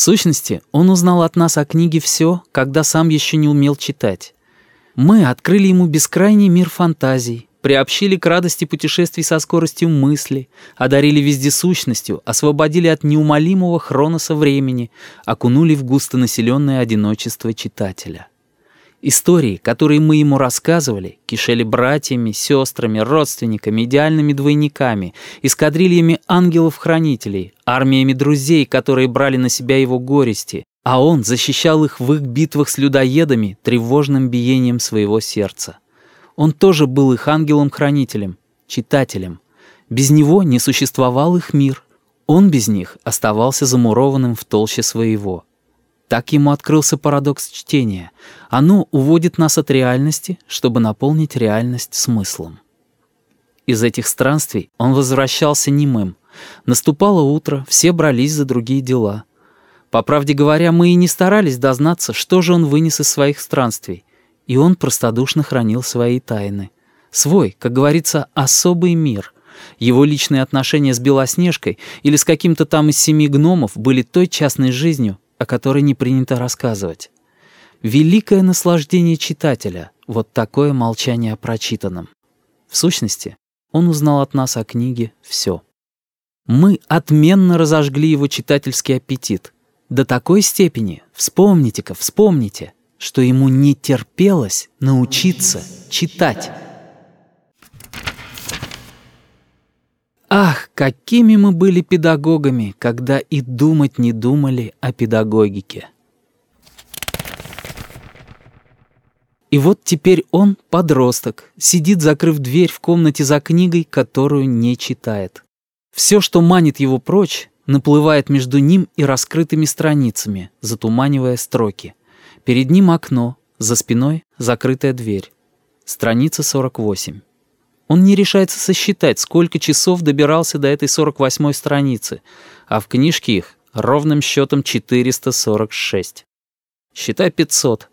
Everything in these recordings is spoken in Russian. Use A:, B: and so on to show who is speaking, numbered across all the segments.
A: В сущности, он узнал от нас о книге все, когда сам еще не умел читать. Мы открыли ему бескрайний мир фантазий, приобщили к радости путешествий со скоростью мысли, одарили вездесущностью, освободили от неумолимого хроноса времени, окунули в густонаселенное одиночество читателя. Истории, которые мы ему рассказывали, кишели братьями, сестрами, родственниками, идеальными двойниками, эскадрильями ангелов-хранителей, армиями друзей, которые брали на себя его горести, а он защищал их в их битвах с людоедами тревожным биением своего сердца. Он тоже был их ангелом-хранителем, читателем. Без него не существовал их мир. Он без них оставался замурованным в толще своего. Так ему открылся парадокс чтения. Оно уводит нас от реальности, чтобы наполнить реальность смыслом. Из этих странствий он возвращался немым. Наступало утро, все брались за другие дела. По правде говоря, мы и не старались дознаться, что же он вынес из своих странствий. И он простодушно хранил свои тайны. Свой, как говорится, особый мир. Его личные отношения с Белоснежкой или с каким-то там из семи гномов были той частной жизнью, о которой не принято рассказывать. Великое наслаждение читателя — вот такое молчание о прочитанном. В сущности, он узнал от нас о книге все. Мы отменно разожгли его читательский аппетит. До такой степени, вспомните-ка, вспомните, что ему не терпелось научиться читать. Ах, какими мы были педагогами, когда и думать не думали о педагогике. И вот теперь он, подросток, сидит, закрыв дверь в комнате за книгой, которую не читает. Все, что манит его прочь, наплывает между ним и раскрытыми страницами, затуманивая строки. Перед ним окно, за спиной закрытая дверь. Страница 48. Он не решается сосчитать, сколько часов добирался до этой 48-й страницы, а в книжке их ровным счетом 446. Считай 500.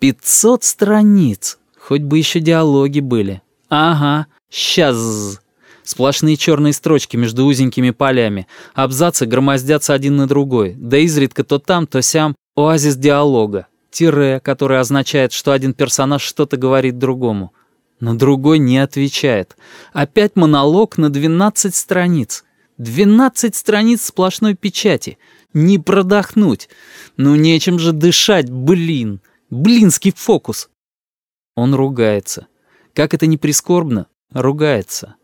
A: 500 страниц! Хоть бы еще диалоги были. Ага, сейчас. Сплошные черные строчки между узенькими полями. Абзацы громоздятся один на другой. Да изредка то там, то сям оазис диалога. Тире, которое означает, что один персонаж что-то говорит другому но другой не отвечает. Опять монолог на 12 страниц. 12 страниц сплошной печати. Не продохнуть. Ну нечем же дышать, блин. Блинский фокус. Он ругается. Как это ни прискорбно, ругается.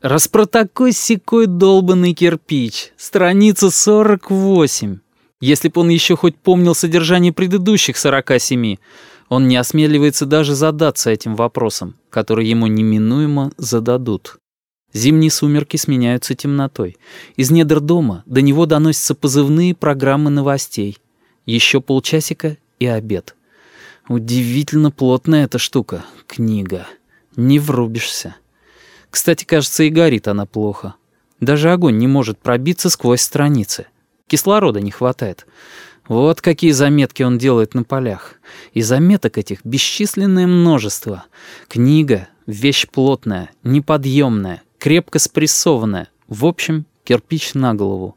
A: Раз про такой секой долбанный кирпич. Страница 48. Если б он еще хоть помнил содержание предыдущих 47, он не осмеливается даже задаться этим вопросом, который ему неминуемо зададут. Зимние сумерки сменяются темнотой. Из недр дома до него доносятся позывные программы новостей. Еще полчасика и обед. Удивительно плотная эта штука, книга. Не врубишься. Кстати, кажется, и горит она плохо. Даже огонь не может пробиться сквозь страницы. Кислорода не хватает. Вот какие заметки он делает на полях. И заметок этих бесчисленное множество. Книга — вещь плотная, неподъемная, крепко спрессованная. В общем, кирпич на голову.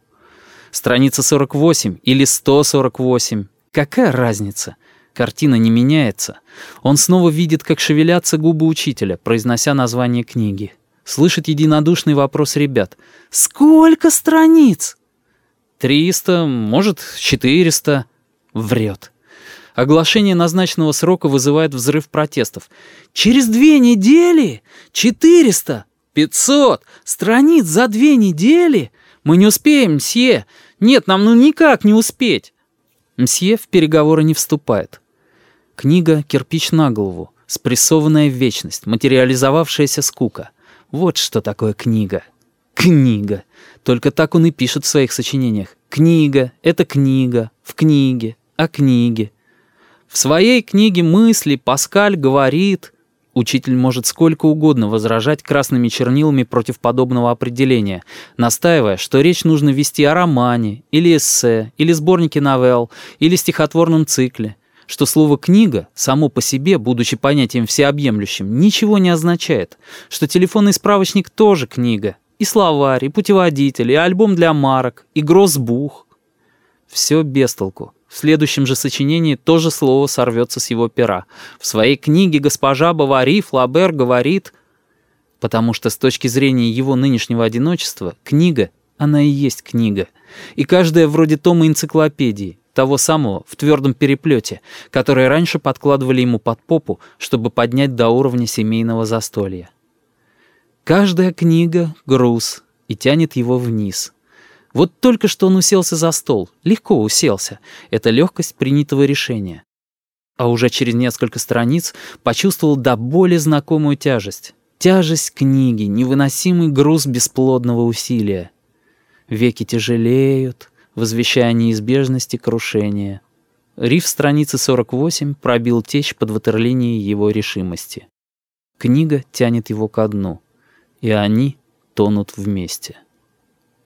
A: Страница 48 или 148. Какая разница? Картина не меняется. Он снова видит, как шевелятся губы учителя, произнося название книги. Слышит единодушный вопрос ребят. «Сколько страниц?» Триста, может, четыреста. Врет. Оглашение назначенного срока вызывает взрыв протестов. «Через две недели? Четыреста? Пятьсот? Страниц за две недели? Мы не успеем, мсье. Нет, нам ну никак не успеть». Мсье в переговоры не вступает. Книга «Кирпич на голову», спрессованная вечность, материализовавшаяся скука. Вот что такое книга. Книга. Только так он и пишет в своих сочинениях. Книга — это книга, в книге, о книге. В своей книге «Мысли» Паскаль говорит... Учитель может сколько угодно возражать красными чернилами против подобного определения, настаивая, что речь нужно вести о романе, или эссе, или сборнике новелл, или стихотворном цикле, что слово «книга» само по себе, будучи понятием всеобъемлющим, ничего не означает, что телефонный справочник тоже книга, и словарь, и путеводитель, и альбом для марок, и гроссбух. все без толку. В следующем же сочинении тоже слово сорвется с его пера. В своей книге госпожа Бавари Флабер говорит... Потому что с точки зрения его нынешнего одиночества, книга, она и есть книга. И каждая вроде тома энциклопедии, того самого в твердом переплете, который раньше подкладывали ему под попу, чтобы поднять до уровня семейного застолья. Каждая книга — груз, и тянет его вниз. Вот только что он уселся за стол, легко уселся. Это легкость принятого решения. А уже через несколько страниц почувствовал до боли знакомую тяжесть. Тяжесть книги, невыносимый груз бесплодного усилия. Веки тяжелеют, возвещая неизбежности крушения. Риф страницы 48 пробил течь под ватерлинией его решимости. Книга тянет его ко дну, и они тонут вместе.